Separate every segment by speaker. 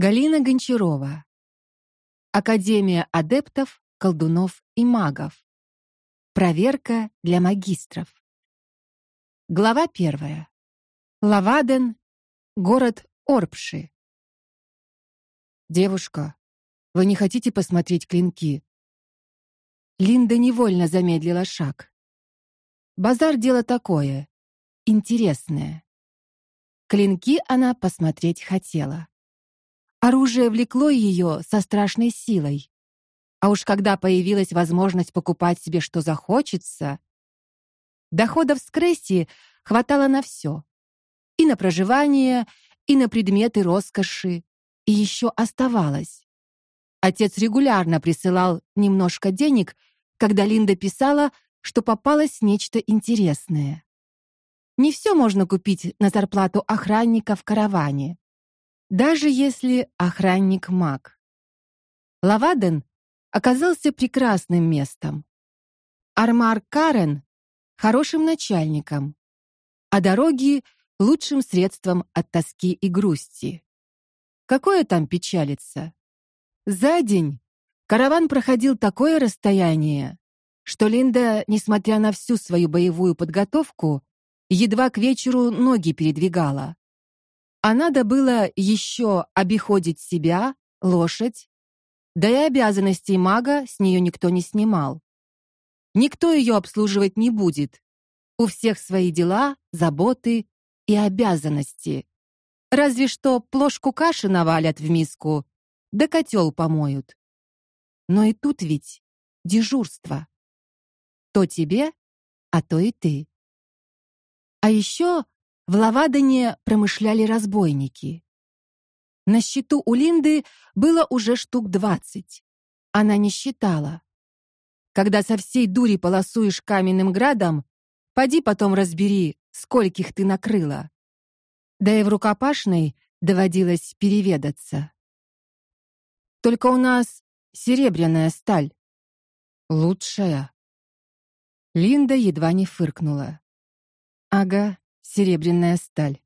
Speaker 1: Галина Гончарова. Академия адептов, колдунов и магов. Проверка для магистров. Глава первая. Лаваден, город Орпши. Девушка, вы не хотите посмотреть клинки? Линда невольно замедлила шаг. Базар дело такое, интересное. Клинки она посмотреть хотела. Оружие влекло ее со страшной силой. А уж когда появилась возможность покупать себе что захочется, доходов с Кресси хватало на все. И на проживание, и на предметы роскоши, и еще оставалось. Отец регулярно присылал немножко денег, когда Линда писала, что попалось нечто интересное. Не все можно купить на зарплату охранника в караване даже если охранник маг. Лаваден оказался прекрасным местом. Армар Карен хорошим начальником, а дороги лучшим средством от тоски и грусти. Какое там печалиться? За день караван проходил такое расстояние, что Линда, несмотря на всю свою боевую подготовку, едва к вечеру ноги передвигала. А надо было еще обиходить себя, лошадь, да и обязанностей мага с нее никто не снимал. Никто ее обслуживать не будет. У всех свои дела, заботы и обязанности. Разве что плошку каши навалят в миску, да котел помоют. Но и тут ведь дежурство. То тебе, а то и ты. А еще в Лавадане промышляли разбойники. На счету у Линды было уже штук двадцать. Она не считала. Когда со всей дури полосуешь каменным градом, поди потом разбери, скольких ты накрыла. Да и в рукопашной доводилось переведаться. Только у нас серебряная сталь. Лучшая. Линда едва не фыркнула. Ага, серебряная сталь.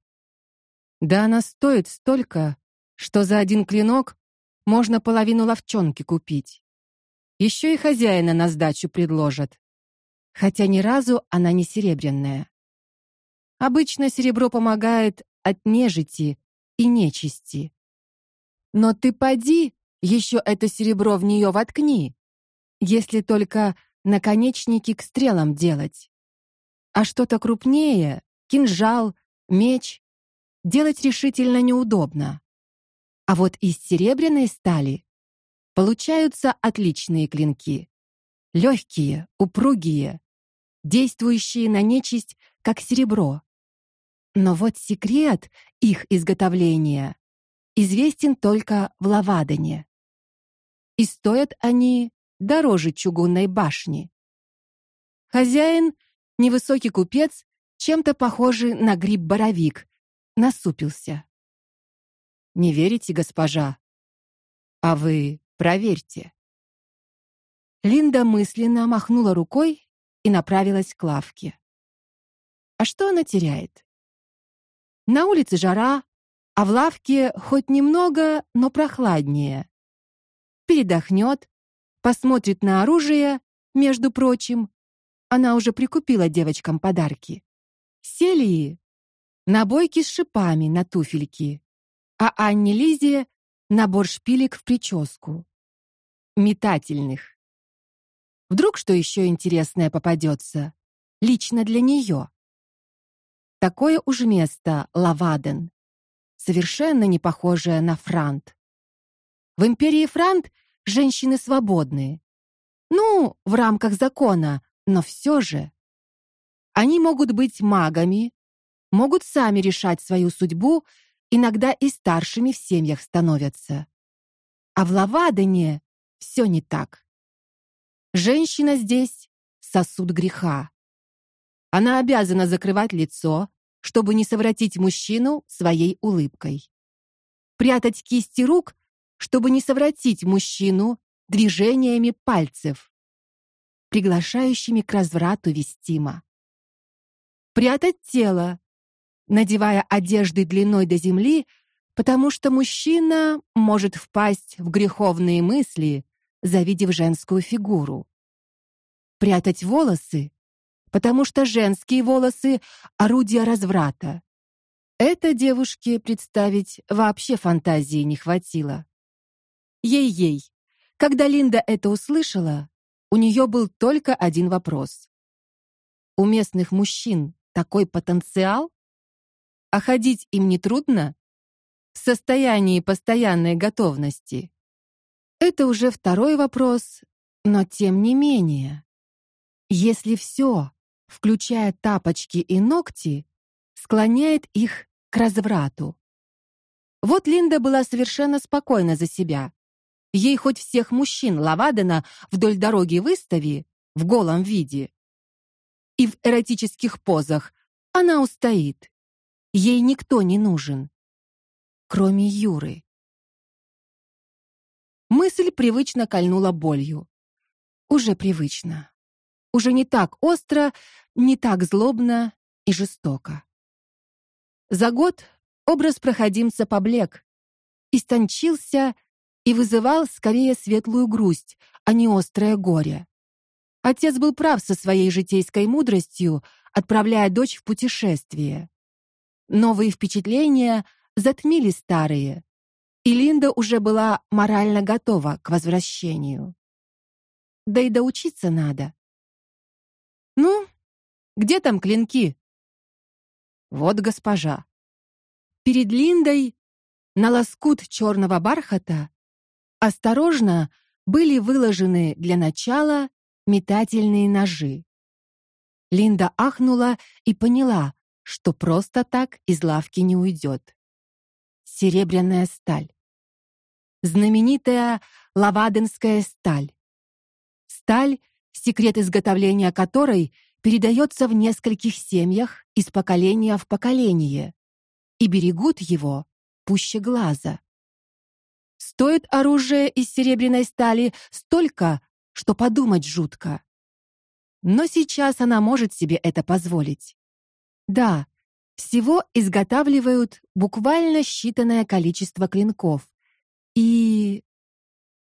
Speaker 1: Да она стоит столько, что за один клинок можно половину ловчонки купить. Еще и хозяина на сдачу предложат. Хотя ни разу она не серебряная. Обычно серебро помогает от нежити и нечисти. Но ты поди, еще это серебро в нее воткни, если только наконечники к стрелам делать. А что-то крупнее кинжал, меч делать решительно неудобно. А вот из серебряной стали получаются отличные клинки. Легкие, упругие, действующие на нечисть как серебро. Но вот секрет их изготовления известен только в Лавадане. И стоят они дороже чугунной башни. Хозяин, невысокий купец, чем-то похожий на гриб-боровик, насупился. Не верите, госпожа? А вы проверьте. Линда мысленно махнула рукой и направилась к лавке. А что она теряет? На улице жара, а в лавке хоть немного, но прохладнее. Передохнет, посмотрит на оружие, между прочим. Она уже прикупила девочкам подарки. Селии набойки с шипами на туфельки, а Анне Лизе набор шпилек в прическу. Метательных. Вдруг что еще интересное попадется, лично для нее. Такое уж место Лаваден, совершенно не похожее на Франт. В империи Франт женщины свободны. Ну, в рамках закона, но все же они могут быть магами, могут сами решать свою судьбу, иногда и старшими в семьях становятся. А в Лавадане все не так. Женщина здесь сосуд греха. Она обязана закрывать лицо, чтобы не совратить мужчину своей улыбкой. Прятать кисти рук, чтобы не совратить мужчину движениями пальцев, приглашающими к разврату вестимо прятать тело, надевая одежды длиной до земли, потому что мужчина может впасть в греховные мысли, завидев женскую фигуру. Прятать волосы, потому что женские волосы орудие разврата. Это девушке представить вообще фантазии не хватило. Ей-ей. Когда Линда это услышала, у нее был только один вопрос. У местных мужчин такой потенциал? А ходить им не трудно? В состоянии постоянной готовности. Это уже второй вопрос, но тем не менее. Если все, включая тапочки и ногти, склоняет их к разврату. Вот Линда была совершенно спокойна за себя. Ей хоть всех мужчин Лавадена вдоль дороги выстави в голом виде. И в эротических позах она устоит. Ей никто не нужен, кроме Юры. Мысль привычно кольнула болью. Уже привычно. Уже не так остро, не так злобно и жестоко. За год образ проходимца поблек, истончился и вызывал скорее светлую грусть, а не острое горе. Отец был прав со своей житейской мудростью, отправляя дочь в путешествие. Новые впечатления затмили старые, и Линда уже была морально готова к возвращению. Да и доучиться надо. Ну, где там клинки? Вот госпожа. Перед Линдой на лоскут черного бархата осторожно были выложены для начала метательные ножи. Линда ахнула и поняла, что просто так из лавки не уйдет. Серебряная сталь. Знаменитая лаваденская сталь. Сталь, секрет изготовления которой передается в нескольких семьях из поколения в поколение, и берегут его пуще глаза. Стоит оружие из серебряной стали столько, что подумать жутко. Но сейчас она может себе это позволить. Да, всего изготавливают буквально считанное количество клинков. И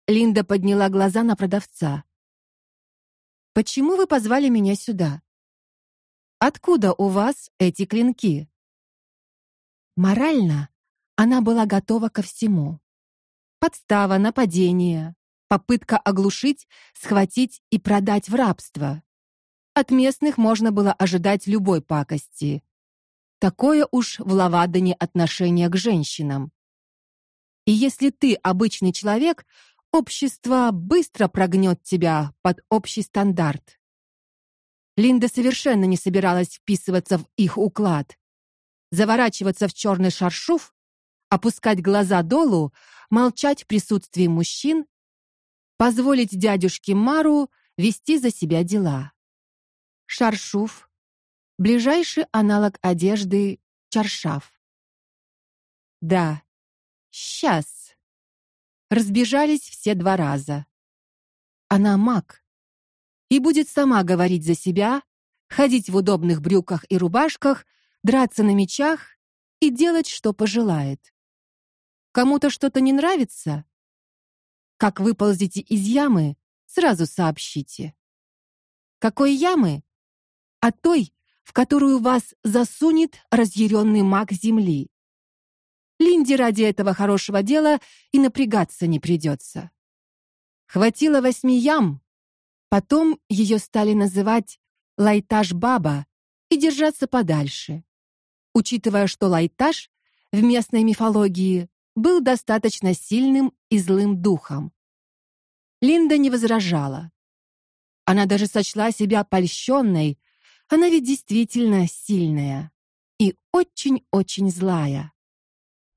Speaker 1: Линда подняла глаза на продавца. Почему вы позвали меня сюда? Откуда у вас эти клинки? Морально она была готова ко всему. Подстава, нападение, попытка оглушить, схватить и продать в рабство. От местных можно было ожидать любой пакости. Такое уж в Лавадане отношение к женщинам. И если ты обычный человек, общество быстро прогнет тебя под общий стандарт. Линда совершенно не собиралась вписываться в их уклад. Заворачиваться в черный шаршуф, опускать глаза долу, молчать в присутствии мужчин, позволить дядюшке Мару вести за себя дела. Шаршуф ближайший аналог одежды чаршаф. Да. Сейчас. Разбежались все два раза. Она маг и будет сама говорить за себя, ходить в удобных брюках и рубашках, драться на мечах и делать, что пожелает. Кому-то что-то не нравится? Как выползете из ямы, сразу сообщите. Какой ямы? А той, в которую вас засунет разъяренный маг земли. Линде ради этого хорошего дела и напрягаться не придется. Хватило восьми ям, Потом ее стали называть Лайташ-баба и держаться подальше. Учитывая, что Лайташ в местной мифологии был достаточно сильным и злым духом. Линда не возражала. Она даже сочла себя польщенной. Она ведь действительно сильная и очень-очень злая.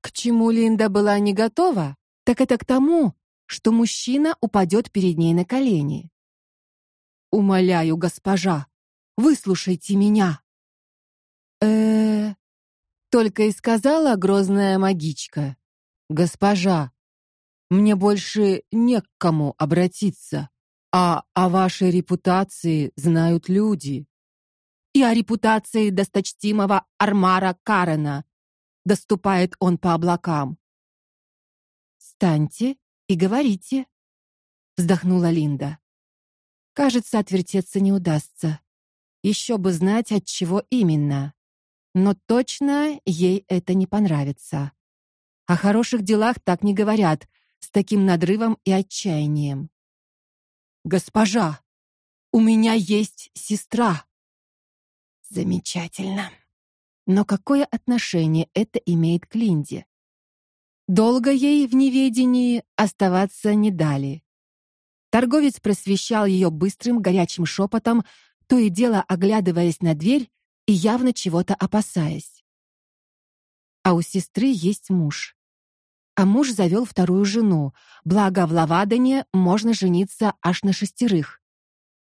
Speaker 1: К чему Линда была не готова, так это к тому, что мужчина упадет перед ней на колени. Умоляю, госпожа, выслушайте меня. Э, -э только и сказала грозная магичка. Госпожа, мне больше не к кому обратиться, а о вашей репутации знают люди. И о репутации досточтимого Армара Карена доступает он по облакам. Встаньте и говорите, вздохнула Линда. Кажется, отвертеться не удастся. Еще бы знать, от чего именно. Но точно ей это не понравится. О хороших делах так не говорят, с таким надрывом и отчаянием. Госпожа, у меня есть сестра. Замечательно. Но какое отношение это имеет к Линде? Долго ей в неведении оставаться не дали. Торговец просвещал ее быстрым, горячим шепотом, то и дело оглядываясь на дверь и явно чего-то опасаясь. А у сестры есть муж. А муж завел вторую жену. Благо в Лавадане можно жениться аж на шестерых.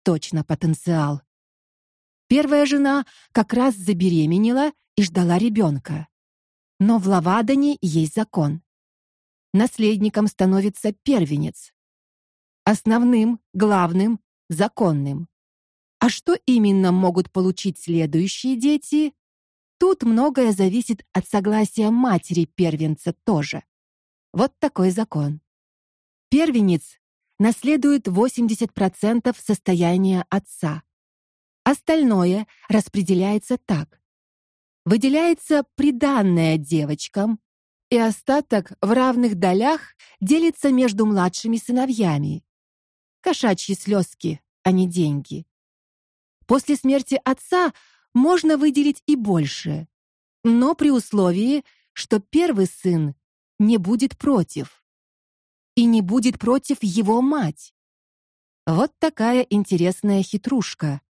Speaker 1: Точно потенциал. Первая жена как раз забеременела и ждала ребенка. Но в Лавадане есть закон. Наследником становится первенец основным, главным, законным. А что именно могут получить следующие дети? Тут многое зависит от согласия матери первенца тоже. Вот такой закон. Первенец наследует 80% состояния отца. Остальное распределяется так: выделяется приданое девочкам, и остаток в равных долях делится между младшими сыновьями кошачьи слезки, а не деньги. После смерти отца можно выделить и больше, но при условии, что первый сын не будет против и не будет против его мать. Вот такая интересная хитрушка,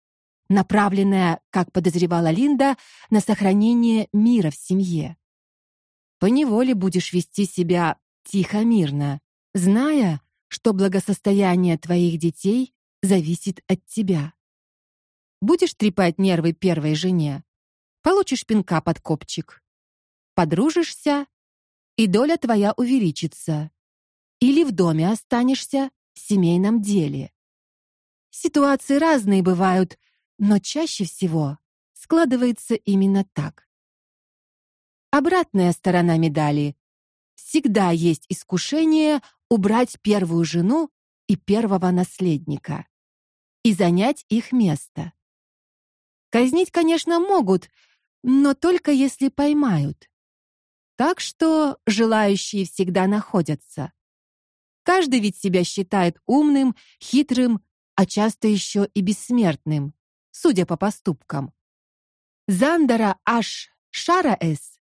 Speaker 1: направленная, как подозревала Линда, на сохранение мира в семье. По неволе будешь вести себя тихо-мирно, зная, что благосостояние твоих детей зависит от тебя. Будешь трепать нервы первой жене, получишь пинка под копчик. Подружишься, и доля твоя увеличится. Или в доме останешься в семейном деле. Ситуации разные бывают, но чаще всего складывается именно так. Обратная сторона медали. Всегда есть искушение убрать первую жену и первого наследника и занять их место. Казнить, конечно, могут, но только если поймают. Так что желающие всегда находятся. Каждый ведь себя считает умным, хитрым, а часто еще и бессмертным, судя по поступкам. Зандара Аш Шараэс,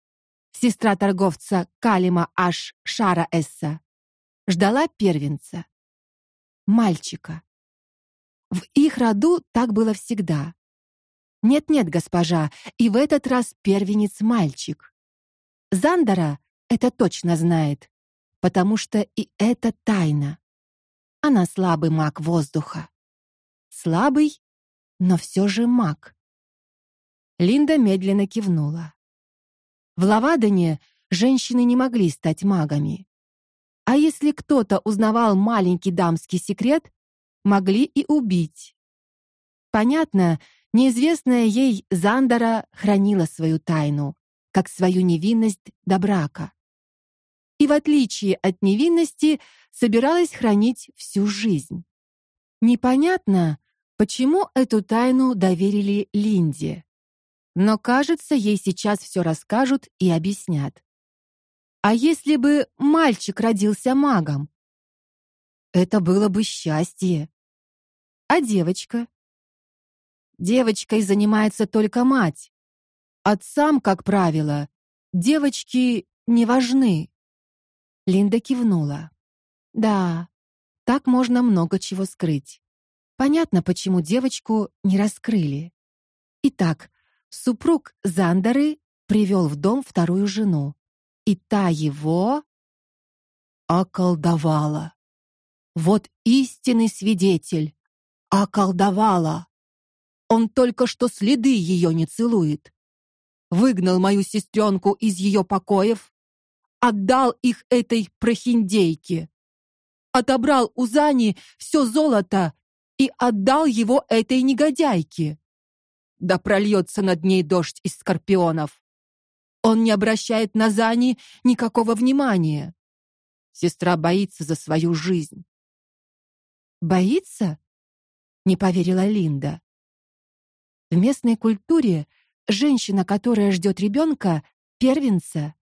Speaker 1: сестра торговца Калима Аш Шараэса, ждала первенца, мальчика. В их роду так было всегда. Нет-нет, госпожа, и в этот раз первенец мальчик. Зандера это точно знает, потому что и это тайна. Она слабый маг воздуха. Слабый, но все же маг. Линда медленно кивнула. В Лавадане женщины не могли стать магами. А если кто-то узнавал маленький дамский секрет, могли и убить. Понятно, неизвестная ей Зандера хранила свою тайну, как свою невинность до брака. И в отличие от невинности, собиралась хранить всю жизнь. Непонятно, почему эту тайну доверили Линде. Но, кажется, ей сейчас все расскажут и объяснят. А если бы мальчик родился магом? Это было бы счастье. А девочка? Девочкой занимается только мать. Отцам, как правило, девочки не важны. Линда кивнула. Да, так можно много чего скрыть. Понятно, почему девочку не раскрыли. Итак, супруг Зандары привел в дом вторую жену и та его околдовала. Вот истинный свидетель. Околдовала. Он только что следы ее не целует. Выгнал мою сестренку из ее покоев, отдал их этой прохиндейке. Отобрал у Зани все золото и отдал его этой негодяйке. Да прольется над ней дождь из скорпионов. Он не обращает на Зани никакого внимания. Сестра боится за свою жизнь. Боится? Не поверила Линда. В местной культуре женщина, которая ждет ребенка, первенца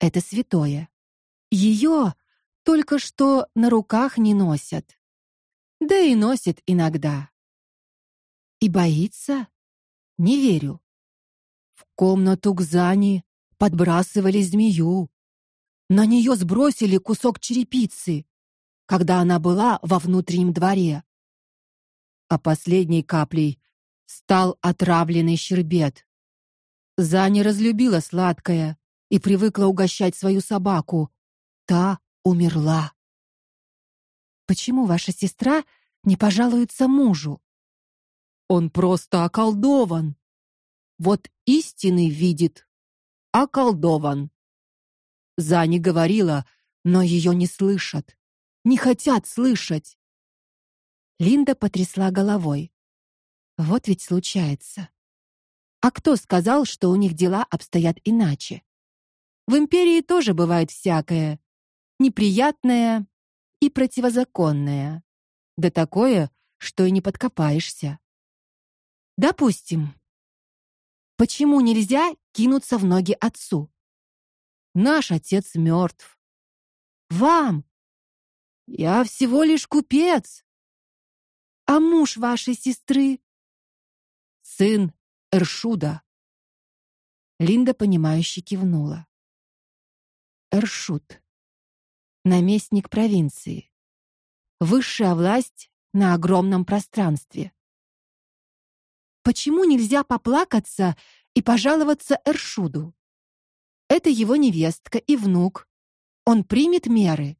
Speaker 1: это святое. Ее только что на руках не носят. Да и носят иногда. И боится? Не верю. В комнату к Зани подбрасывали змею. На нее сбросили кусок черепицы, когда она была во внутреннем дворе. А последней каплей стал отравленный щербет. Заня разлюбила сладкое и привыкла угощать свою собаку. Та умерла. Почему ваша сестра не пожалуется мужу? Он просто околдован. Вот истинный видит. Околдован. Зани говорила, но ее не слышат. Не хотят слышать. Линда потрясла головой. Вот ведь случается. А кто сказал, что у них дела обстоят иначе? В империи тоже бывает всякое, неприятное и противозаконное. Да такое, что и не подкопаешься. Допустим. Почему нельзя кинуться в ноги отцу? Наш отец мертв. Вам я всего лишь купец. А муж вашей сестры сын Эршуда. Линда понимающе кивнула. Эршут. Наместник провинции. Высшая власть на огромном пространстве. Почему нельзя поплакаться и пожаловаться Эршуду? Это его невестка и внук. Он примет меры.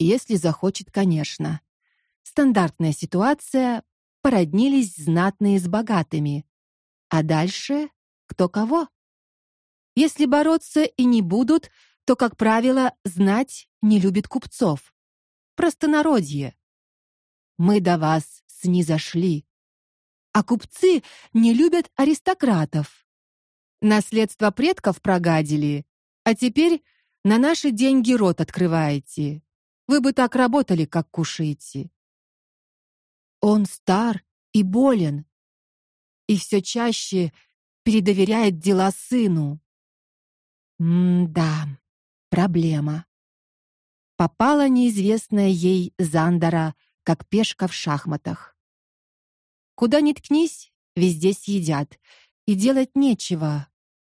Speaker 1: Если захочет, конечно. Стандартная ситуация, породнились знатные с богатыми. А дальше кто кого? Если бороться и не будут, то, как правило, знать не любит купцов. Простонародье. Мы до вас снизошли. А купцы не любят аристократов. Наследство предков прогадили, а теперь на наши деньги рот открываете. Вы бы так работали, как кушаете. Он стар и болен, и все чаще передоверяет дела сыну. М-да, проблема. Попала неизвестная ей Зандера, как пешка в шахматах. Куда ни ткнись, везде съедят, и делать нечего.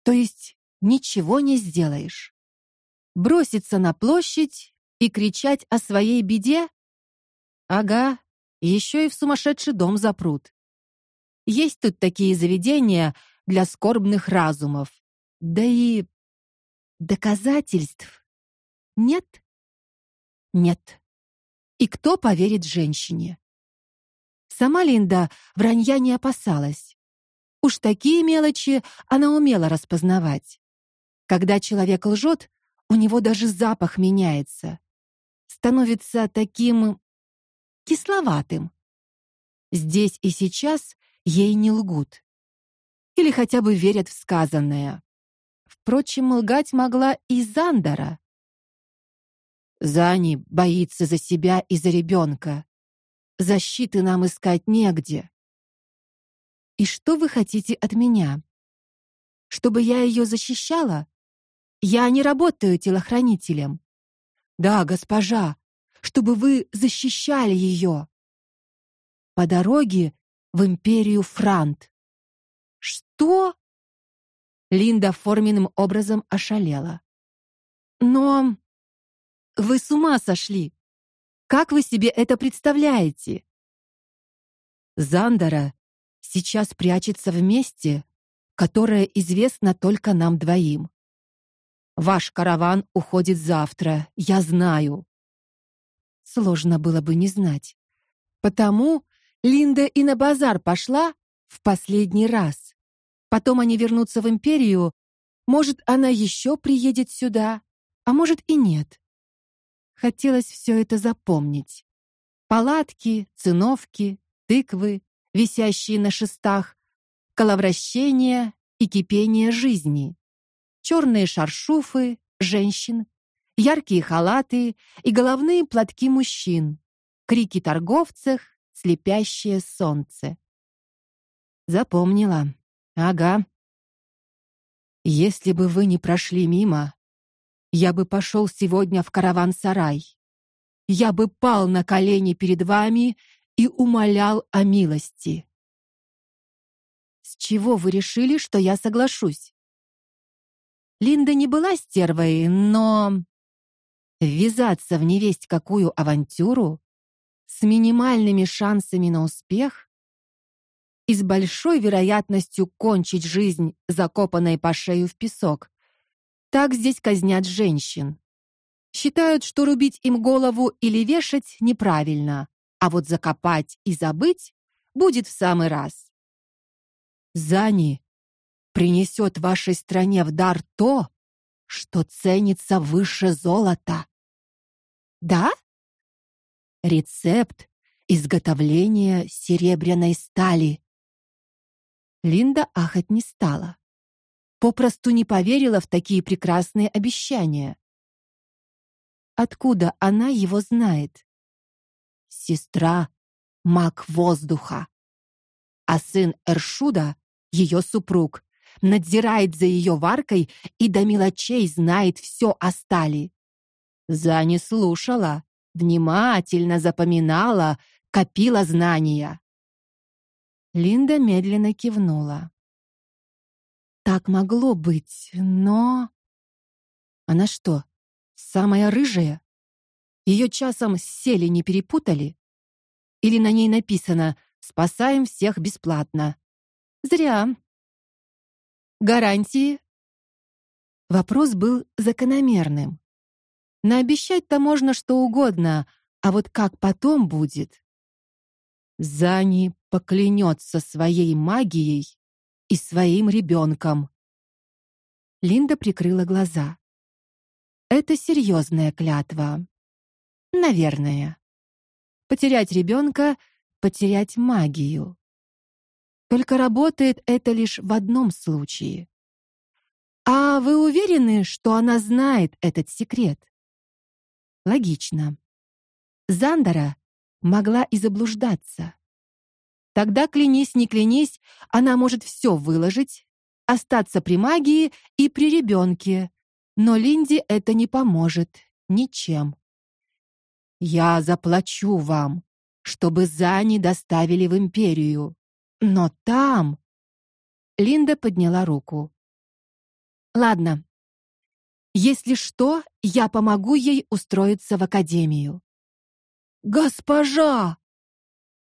Speaker 1: То есть ничего не сделаешь. Броситься на площадь и кричать о своей беде? Ага, еще и в сумасшедший дом запрут. Есть тут такие заведения для скорбных разумов. Да и Доказательств нет? Нет. И кто поверит женщине? Сама Линда вранья не опасалась. Уж такие мелочи она умела распознавать. Когда человек лжет, у него даже запах меняется. Становится таким кисловатым. Здесь и сейчас ей не лгут. Или хотя бы верят в сказанное. Впрочем, лгать могла и Зандера. Зани боится за себя и за ребенка. Защиты нам искать негде. И что вы хотите от меня? Чтобы я ее защищала? Я не работаю телохранителем. Да, госпожа, чтобы вы защищали ее. По дороге в империю Франт. Что? Линда форменным образом ошалела. Но вы с ума сошли. Как вы себе это представляете? Зандера сейчас прячется в месте, которое известно только нам двоим. Ваш караван уходит завтра, я знаю. Сложно было бы не знать. Потому Линда и на базар пошла в последний раз. Потом они вернутся в империю. Может, она еще приедет сюда, а может и нет. Хотелось все это запомнить. Палатки, циновки, тыквы, висящие на шестах, коловращение и кипение жизни. черные шаршуфы женщин, яркие халаты и головные платки мужчин, крики торговцев, слепящее солнце. Запомнила. Ага. Если бы вы не прошли мимо, я бы пошел сегодня в караван-сарай. Я бы пал на колени перед вами и умолял о милости. С чего вы решили, что я соглашусь? Линда не была стервой, но ввязаться в невесть какую авантюру с минимальными шансами на успех и с большой вероятностью кончить жизнь закопанной по шею в песок. Так здесь казнят женщин. Считают, что рубить им голову или вешать неправильно, а вот закопать и забыть будет в самый раз. Зани принесет вашей стране в дар то, что ценится выше золота. Да? Рецепт изготовления серебряной стали. Линда ахать не стала. Попросту не поверила в такие прекрасные обещания. Откуда она его знает? Сестра маг воздуха. А сын Эршуда, ее супруг, надзирает за ее варкой и до мелочей знает все о стали. Зани слушала, внимательно запоминала, копила знания. Линда медленно кивнула. Так могло быть, но она что, самая рыжая? Ее часом сели не перепутали? Или на ней написано: "Спасаем всех бесплатно"? Зря. Гарантии? Вопрос был закономерным. Наобещать-то можно что угодно, а вот как потом будет? Зани поклянется своей магией и своим ребенком. Линда прикрыла глаза. Это серьезная клятва. Наверное. Потерять ребенка — потерять магию. Только работает это лишь в одном случае. А вы уверены, что она знает этот секрет? Логично. Зандера могла и заблуждаться. Тогда клянись, не клянись, она может все выложить, остаться при магии и при ребенке, но Линде это не поможет ничем. Я заплачу вам, чтобы Зани доставили в империю. Но там Линда подняла руку. Ладно. Если что, я помогу ей устроиться в академию. Госпожа!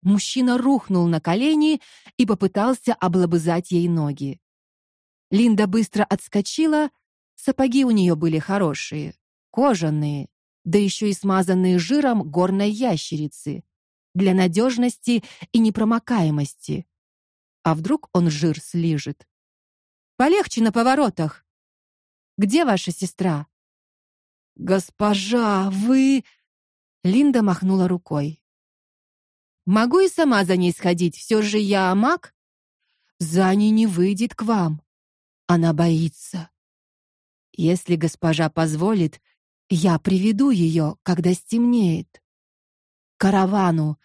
Speaker 1: Мужчина рухнул на колени и попытался облобызать ей ноги. Линда быстро отскочила, сапоги у нее были хорошие, кожаные, да еще и смазанные жиром горной ящерицы для надежности и непромокаемости. А вдруг он жир слижет? Полегче на поворотах. Где ваша сестра? Госпожа, вы Линда махнула рукой. Могу и сама за ней сходить, все же я маг. Зани не выйдет к вам. Она боится. Если госпожа позволит, я приведу ее, когда стемнеет. Каравану.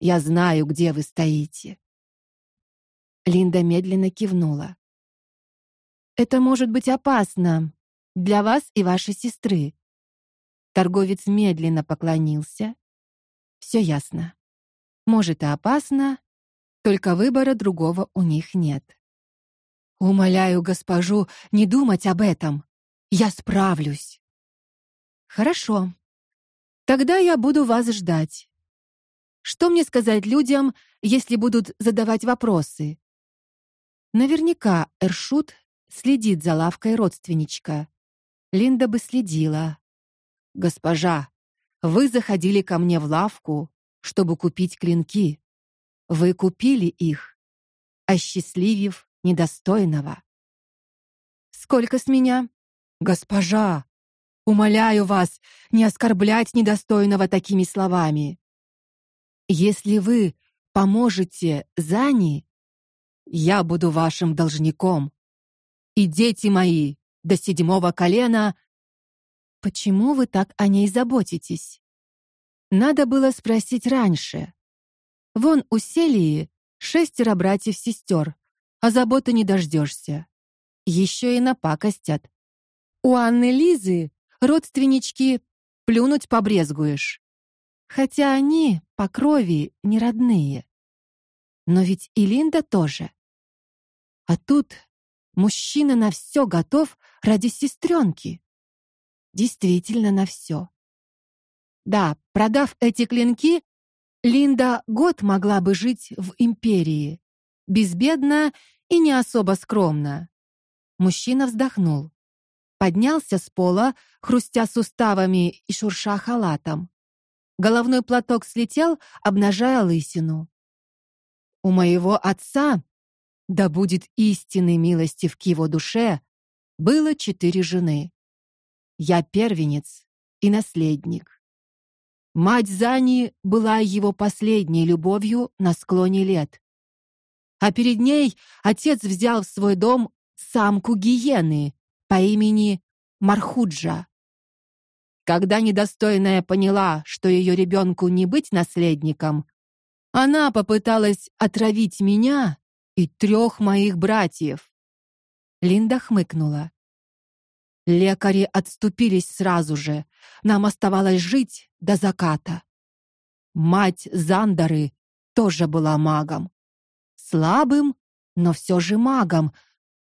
Speaker 1: Я знаю, где вы стоите. Линда медленно кивнула. Это может быть опасно для вас и вашей сестры. Торговец медленно поклонился. Все ясно. Может и опасно, только выбора другого у них нет. Умоляю госпожу не думать об этом. Я справлюсь. Хорошо. Тогда я буду вас ждать. Что мне сказать людям, если будут задавать вопросы? Наверняка Эршут следит за лавкой родственничка. Линда бы следила. Госпожа, вы заходили ко мне в лавку, чтобы купить клинки. Вы купили их, осчастливив недостойного. Сколько с меня? Госпожа, умоляю вас не оскорблять недостойного такими словами. Если вы поможете Зани, я буду вашим должником. И дети мои до седьмого колена Почему вы так о ней заботитесь? Надо было спросить раньше. Вон у Селии шестеро братьев-сестер, а заботы не дождешься. Еще и напакостят. У Анны Лизы родственнички плюнуть побрезгуешь. Хотя они по крови не родные. Но ведь и Линда тоже. А тут мужчина на все готов ради сестренки. Действительно на все. Да, продав эти клинки, Линда год могла бы жить в империи, безбедно и не особо скромно. Мужчина вздохнул, поднялся с пола, хрустя суставами и шурша халатом. Головной платок слетел, обнажая лысину. У моего отца, да будет истинной милостив к его душе, было четыре жены. Я первенец и наследник. Мать Зани была его последней любовью на склоне лет. А перед ней отец взял в свой дом самку гиены по имени Мархуджа. Когда недостойная поняла, что ее ребенку не быть наследником, она попыталась отравить меня и трех моих братьев. Линда хмыкнула. Лекари отступились сразу же. Нам оставалось жить до заката. Мать Зандары тоже была магом. Слабым, но все же магом.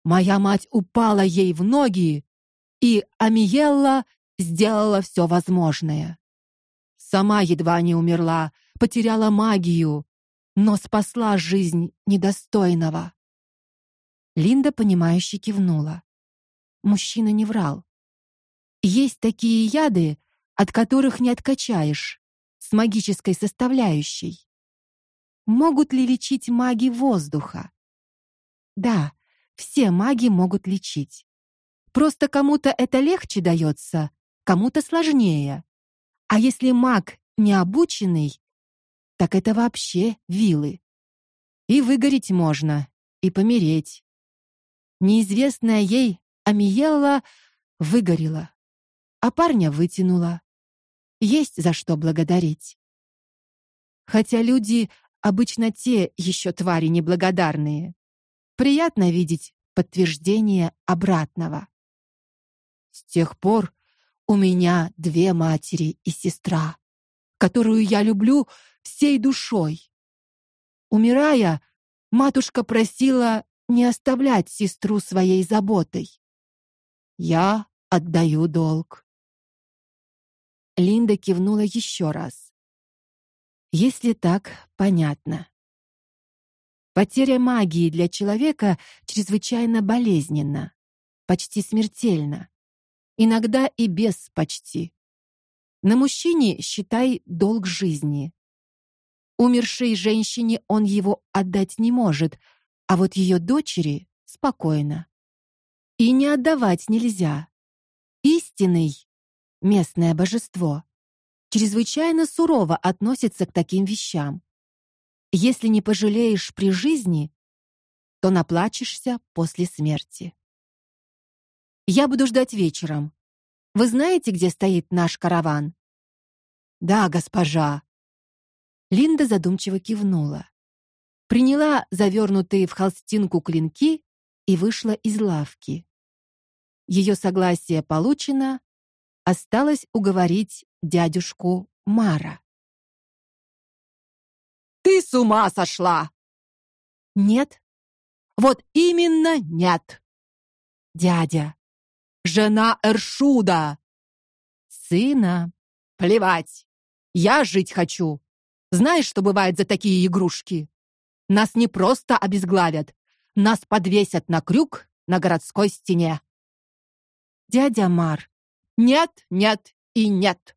Speaker 1: Моя мать упала ей в ноги, и Амиелла сделала все возможное. Сама едва не умерла, потеряла магию, но спасла жизнь недостойного. Линда понимающе кивнула. Мужчина не врал. Есть такие яды, от которых не откачаешь, с магической составляющей. Могут ли лечить маги воздуха? Да, все маги могут лечить. Просто кому-то это легче дается, кому-то сложнее. А если маг необученный, так это вообще вилы. И выгореть можно, и помереть. Неизвестная ей Амиелла выгорела, а парня вытянула. Есть за что благодарить. Хотя люди обычно те еще твари неблагодарные. Приятно видеть подтверждение обратного. С тех пор у меня две матери и сестра, которую я люблю всей душой. Умирая, матушка просила не оставлять сестру своей заботой. Я отдаю долг. Линда кивнула еще раз. Если так, понятно. Потеря магии для человека чрезвычайно болезненна, почти смертельна. Иногда и без почти. На мужчине, считай, долг жизни. Умершей женщине он его отдать не может, а вот ее дочери спокойно. И не отдавать нельзя. Истинный местное божество чрезвычайно сурово относится к таким вещам. Если не пожалеешь при жизни, то наплачешься после смерти. Я буду ждать вечером. Вы знаете, где стоит наш караван? Да, госпожа. Линда задумчиво кивнула. Приняла завернутые в холстинку клинки и вышла из лавки. Ее согласие получено, осталось уговорить дядюшку Мара. Ты с ума сошла? Нет. Вот именно нет. Дядя, жена Эршуда. Сына. Плевать. Я жить хочу. Знаешь, что бывает за такие игрушки? Нас не просто обезглавят, нас подвесят на крюк на городской стене. Дядя Мар, нет, нет и нет.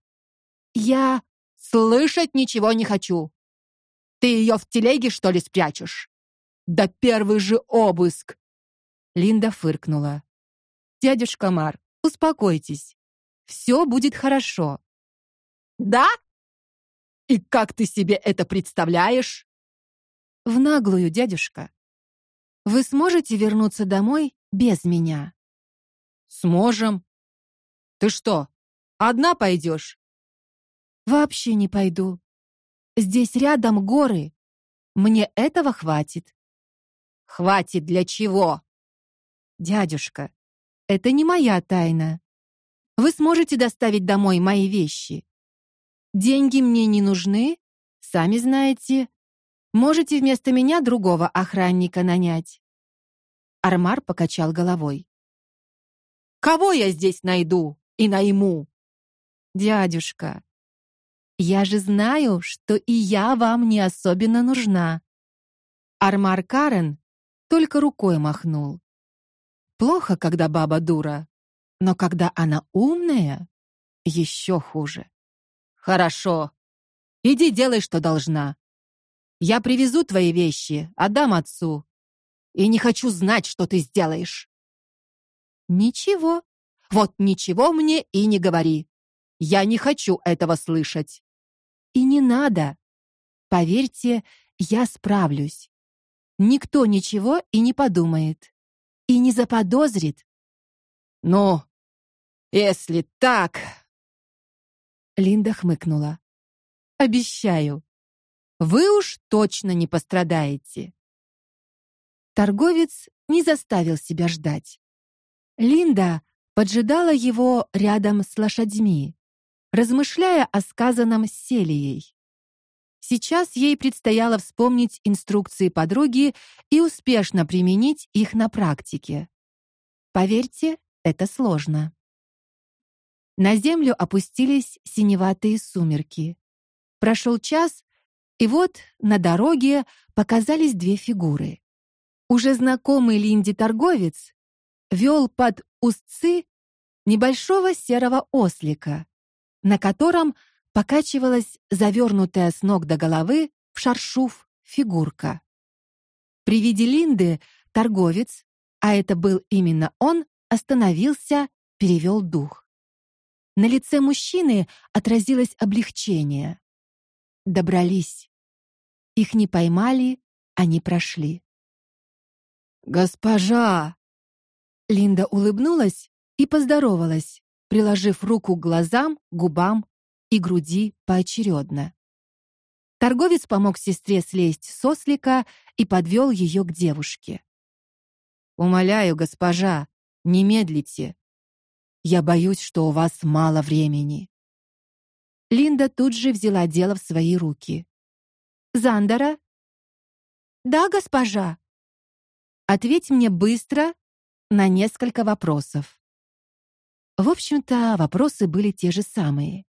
Speaker 1: Я слышать ничего не хочу. Ты ее в телеге что ли спрячешь? Да первый же обыск. Линда фыркнула. Дядюшка Мар, успокойтесь. Все будет хорошо. Да? И как ты себе это представляешь? В наглую, дядюшка. Вы сможете вернуться домой без меня? Сможем. Ты что,
Speaker 2: Одна пойдешь?»
Speaker 1: Вообще не пойду. Здесь рядом горы. Мне этого хватит.
Speaker 2: Хватит для чего?
Speaker 1: Дядюшка, это не моя тайна. Вы сможете доставить домой мои вещи. Деньги мне не нужны, сами знаете. Можете вместо меня другого охранника нанять. Армар покачал головой.
Speaker 2: Кого я здесь найду и найму?
Speaker 1: Дядюшка, я же знаю, что и я вам не особенно нужна. Армар Карен только рукой махнул. Плохо, когда баба дура, но когда она умная, еще хуже.
Speaker 2: Хорошо. Иди делай, что должна. Я привезу твои вещи, отдам отцу. И не хочу знать, что ты сделаешь.
Speaker 1: Ничего.
Speaker 2: Вот ничего мне и не говори. Я не хочу этого слышать.
Speaker 1: И не надо. Поверьте, я справлюсь. Никто ничего и не подумает. И не заподозрит.
Speaker 2: Ну, если так,
Speaker 1: Линда хмыкнула. Обещаю. Вы уж точно не пострадаете. Торговец не заставил себя ждать. Линда поджидала его рядом с лошадьми размышляя о сказанном Селией. Сейчас ей предстояло вспомнить инструкции подруги и успешно применить их на практике. Поверьте, это сложно. На землю опустились синеватые сумерки. Прошел час, и вот на дороге показались две фигуры. Уже знакомый Линде торговец вел под устцы небольшого серого ослика, на котором покачивалась завернутая с ног до головы в шаршуф фигурка. При виде Линды торговец, а это был именно он, остановился, перевел дух. На лице мужчины отразилось облегчение. Добрались. Их не поймали, они прошли.
Speaker 2: Госпожа
Speaker 1: Линда улыбнулась и поздоровалась, приложив руку к глазам, губам и груди поочередно. Торговец помог сестре слезть с ослика и подвел ее к девушке.
Speaker 2: Умоляю, госпожа, не медлите. Я боюсь, что у вас мало времени.
Speaker 1: Линда тут же взяла дело в свои руки. Зандера? Да, госпожа. Ответь мне быстро на несколько вопросов. В общем-то, вопросы были те же самые.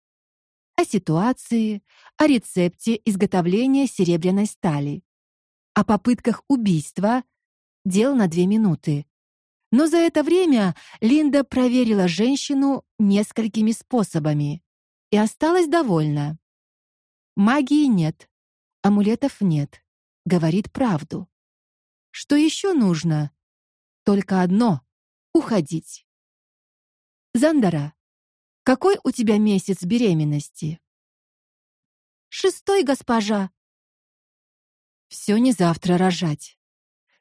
Speaker 1: О ситуации, о рецепте изготовления серебряной стали, о попытках убийства, дел на две минуты. Но за это время Линда проверила женщину несколькими способами и осталась довольна. Магии нет, амулетов нет, говорит правду. Что еще нужно? Только одно уходить. Зандара, какой у тебя месяц беременности? Шестой, госпожа. Все не завтра рожать.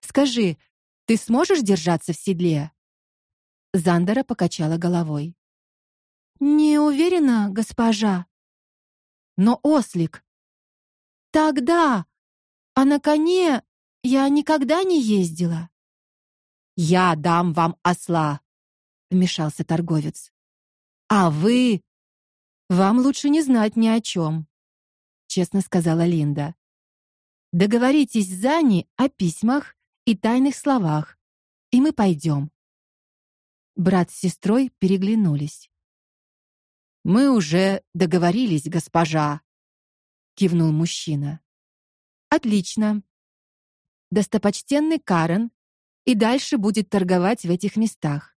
Speaker 1: Скажи, ты сможешь держаться в седле? Зандара покачала головой. Не уверена, госпожа. Но ослик. Тогда, а на коне я никогда не ездила.
Speaker 2: Я дам вам осла, вмешался торговец.
Speaker 1: А вы вам лучше не знать ни о чем», — честно сказала Линда. Договоритесь с Зани о письмах и тайных словах, и мы пойдем». Брат с сестрой переглянулись.
Speaker 2: Мы уже договорились, госпожа, кивнул мужчина.
Speaker 1: Отлично. Достопочтенный Карен и дальше будет торговать в этих местах.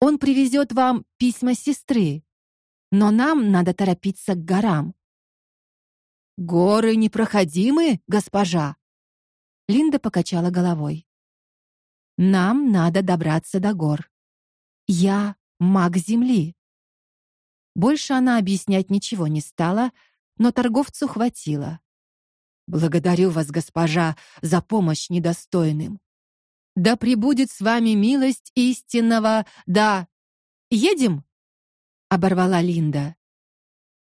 Speaker 1: Он привезет вам письма сестры. Но нам надо торопиться к горам.
Speaker 2: Горы непроходимы, госпожа.
Speaker 1: Линда покачала головой. Нам надо добраться до гор. Я маг земли. Больше она объяснять ничего не стала, но торговцу хватило.
Speaker 2: Благодарю вас, госпожа, за помощь недостойным. Да пребудет с вами милость истинного. Да. Едем.
Speaker 1: оборвала Линда.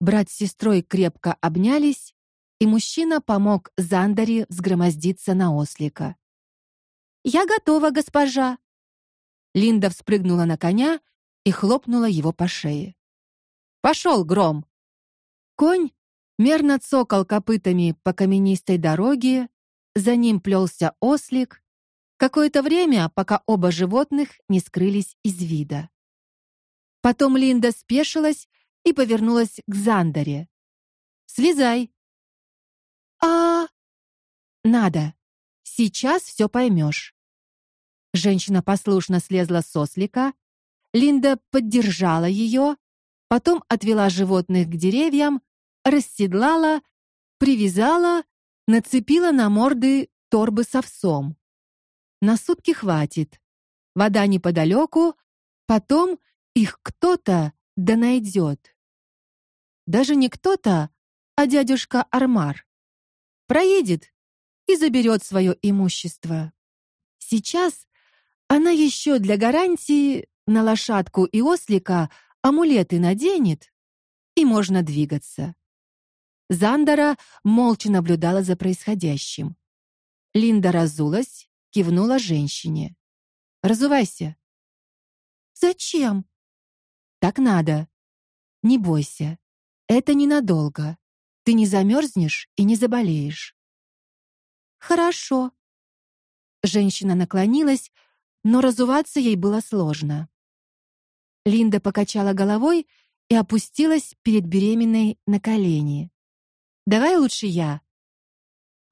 Speaker 1: Брат с сестрой крепко обнялись, и мужчина помог Зандаре взгромоздиться на ослика.
Speaker 2: Я готова, госпожа.
Speaker 1: Линда вспрыгнула на коня и хлопнула его по шее. Пошел, гром. Конь мерно цокал копытами по каменистой дороге, за ним плелся ослик. Какое-то время, пока оба животных не скрылись из вида. Потом Линда спешилась и повернулась к Зандаре. Слезай.
Speaker 2: А
Speaker 1: надо. Сейчас все поймешь». Женщина послушно слезла с ослика. Линда поддержала ее, потом отвела животных к деревьям, расседлала, привязала, нацепила на морды торбы с овсом. На сутки хватит. Вода неподалеку, потом их кто-то да найдет. Даже не кто-то, а дядюшка Армар. Проедет и заберет свое имущество. Сейчас она еще для гарантии на лошадку и ослика амулеты наденет, и можно двигаться. Зандера молча наблюдала за происходящим. Линда разулась, кивнула женщине. Разувайся.
Speaker 2: Зачем?
Speaker 1: Так надо. Не бойся. Это ненадолго. Ты не замерзнешь и не заболеешь.
Speaker 2: Хорошо.
Speaker 1: Женщина наклонилась, но разуваться ей было сложно. Линда покачала головой и опустилась перед беременной на колени. Давай лучше я.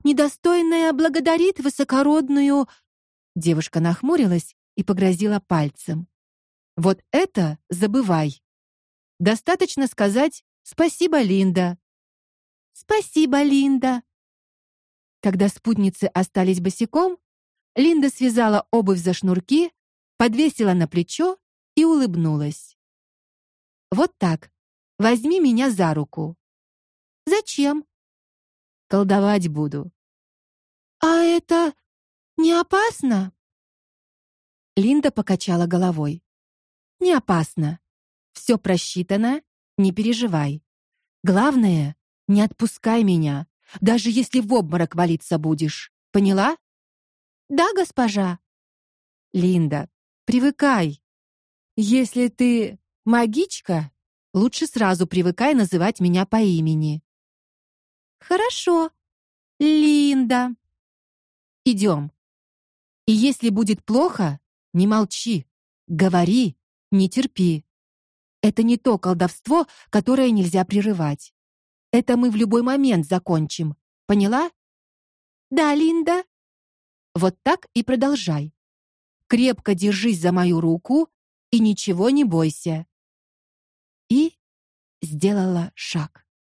Speaker 2: Недостойная благодарит высокородную.
Speaker 1: Девушка нахмурилась и погрозила пальцем. Вот это забывай. Достаточно сказать спасибо, Линда.
Speaker 2: Спасибо, Линда.
Speaker 1: Когда спутницы остались босиком, Линда связала обувь за шнурки, подвесила на плечо и улыбнулась. Вот так. Возьми меня за руку.
Speaker 2: Зачем?
Speaker 1: Колдовать буду.
Speaker 2: А это не опасно?
Speaker 1: Линда покачала головой. Не опасно. Все просчитано, не переживай. Главное, не отпускай меня даже если в обморок валиться будешь. Поняла?
Speaker 2: Да, госпожа.
Speaker 1: Линда, привыкай. Если ты магичка, лучше сразу привыкай называть меня по имени.
Speaker 2: Хорошо. Линда.
Speaker 1: Идем. И если будет плохо, не молчи, говори, не терпи. Это не то колдовство, которое нельзя прерывать. Это мы в любой момент закончим. Поняла?
Speaker 2: Да, Линда.
Speaker 1: Вот так и продолжай. Крепко держись за мою руку и ничего не бойся. И сделала шаг.